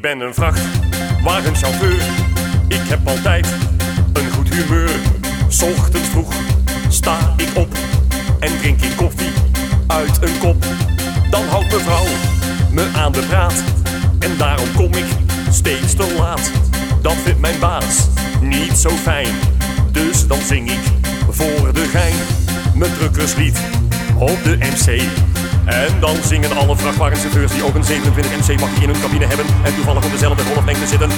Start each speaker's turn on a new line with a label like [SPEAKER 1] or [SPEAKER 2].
[SPEAKER 1] ben een vrachtwagenchauffeur. Ik heb altijd een goed humeur. 's Ochtends vroeg sta ik op en drink ik koffie uit een kop. Dan houdt mevrouw me aan de praat en daarom kom ik steeds te laat. Dat vindt mijn baas niet zo fijn, dus dan zing ik voor de gein mijn drukkerslied op de MC. En dan zingen alle vrachtwagenchauffeurs die ook een 27 MC mag in hun cabine hebben en toevallig op dezelfde golflengte zitten.